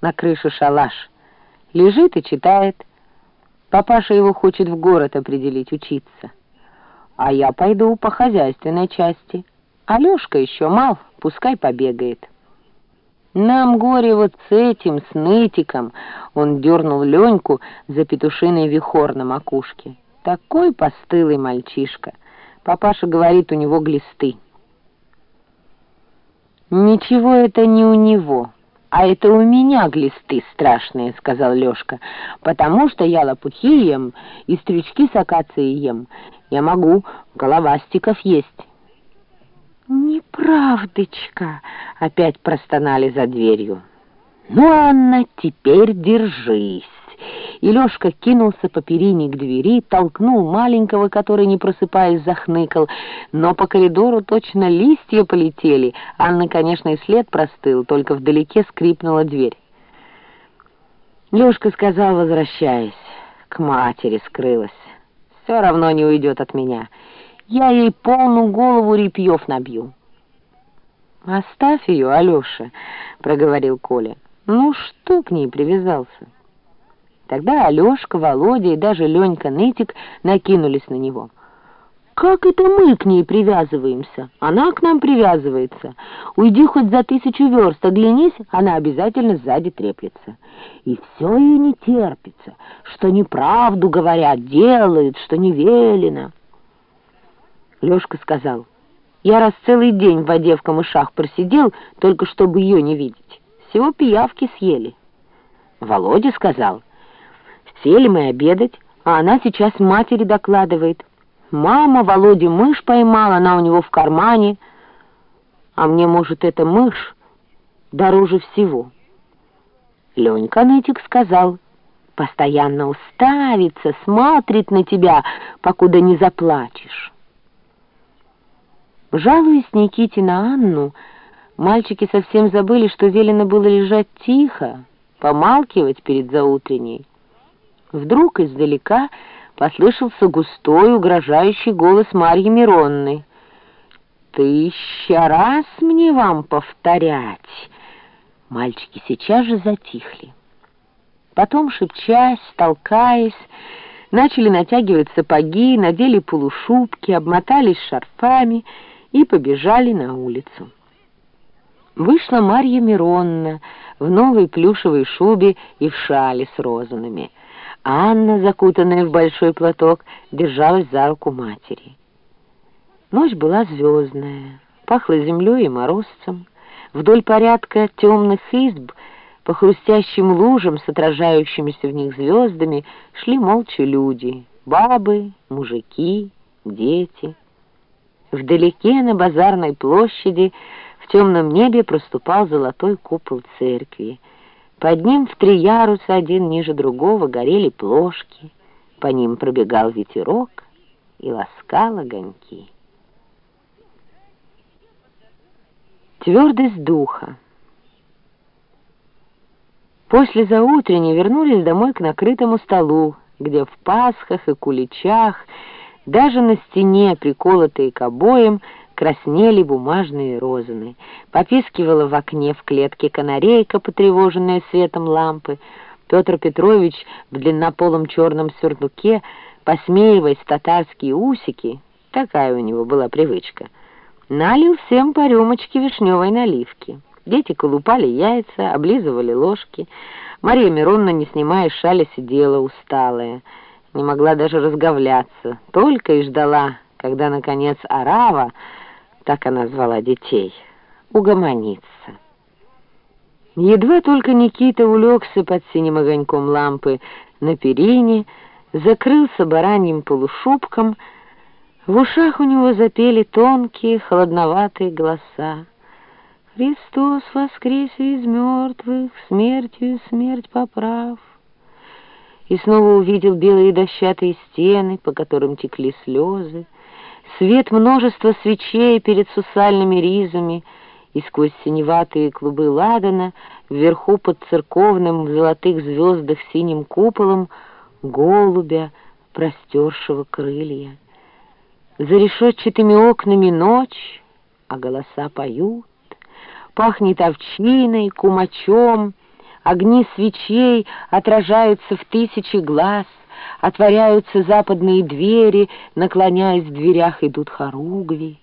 на крыше шалаш. Лежит и читает. Папаша его хочет в город определить, учиться. А я пойду по хозяйственной части. Алешка еще мал, пускай побегает. Нам горе вот с этим, с нытиком. Он дернул Леньку за петушиный вихор на макушке. Такой постылый мальчишка. Папаша говорит, у него глисты. Ничего это не у него. «А это у меня глисты страшные», — сказал Лёшка, «потому что я лопухи ем и стрючки с акацией ем. Я могу головастиков есть». «Неправдочка!» — опять простонали за дверью. «Ну, Анна, теперь держись!» И Лёшка кинулся по перине к двери, толкнул маленького, который, не просыпаясь, захныкал. Но по коридору точно листья полетели. Анна, конечно, и след простыл, только вдалеке скрипнула дверь. Лёшка сказал, возвращаясь, к матери скрылась. Все равно не уйдет от меня. Я ей полную голову репьев набью. «Оставь ее, Алёша», — проговорил Коля. «Ну, что к ней привязался?» Тогда Алешка, Володя и даже Ленька Нытик накинулись на него. «Как это мы к ней привязываемся? Она к нам привязывается. Уйди хоть за тысячу верст, оглянись, она обязательно сзади треплется. И все ее не терпится, что неправду говорят, делают, что не велено». Лешка сказал, «Я раз целый день в воде в камышах просидел, только чтобы ее не видеть. Всего пиявки съели». Володя сказал, Сели мы обедать, а она сейчас матери докладывает. «Мама, Володя мышь поймала, она у него в кармане». А мне, может, эта мышь дороже всего. Ленька Нытик сказал, постоянно уставится, смотрит на тебя, покуда не заплачешь. Жалуясь Никите на Анну, мальчики совсем забыли, что велено было лежать тихо, помалкивать перед заутренней. Вдруг издалека послышался густой, угрожающий голос Марьи Миронны. «Тысяча раз мне вам повторять!» Мальчики сейчас же затихли. Потом, шепчась, толкаясь, начали натягивать сапоги, надели полушубки, обмотались шарфами и побежали на улицу. Вышла Марья Миронна в новой плюшевой шубе и в шале с розанами — Анна, закутанная в большой платок, держалась за руку матери. Ночь была звездная, пахло землей и морозцем. Вдоль порядка темных изб, по хрустящим лужам с отражающимися в них звездами, шли молча люди, бабы, мужики, дети. Вдалеке на базарной площади в темном небе проступал золотой купол церкви — под ним в три яруса, один ниже другого, горели плошки. По ним пробегал ветерок и ласкал огоньки. Твердость духа. После заутренней вернулись домой к накрытому столу, где в пасхах и куличах, даже на стене, приколотые к обоям, краснели бумажные розаны. Попискивала в окне в клетке канарейка, потревоженная светом лампы. Петр Петрович в длиннополом черном сюртуке, посмеиваясь татарские усики, такая у него была привычка, налил всем по рюмочке вишневой наливки. Дети колупали яйца, облизывали ложки. Мария Миронна, не снимая шали, сидела усталая, не могла даже разговляться, только и ждала, когда, наконец, Арава так она звала детей, угомониться. Едва только Никита улегся под синим огоньком лампы на перине, закрылся бараньим полушубком, в ушах у него запели тонкие, холодноватые голоса. «Христос воскрес из мертвых, смертью смерть поправ». И снова увидел белые дощатые стены, по которым текли слезы, Свет множества свечей перед сусальными ризами, и сквозь синеватые клубы ладана, вверху под церковным в золотых звездах синим куполом, голубя, простершего крылья. За решетчатыми окнами ночь, а голоса поют, пахнет овчиной, кумачом, Огни свечей отражаются в тысячи глаз, Отворяются западные двери, Наклоняясь в дверях идут хоругви.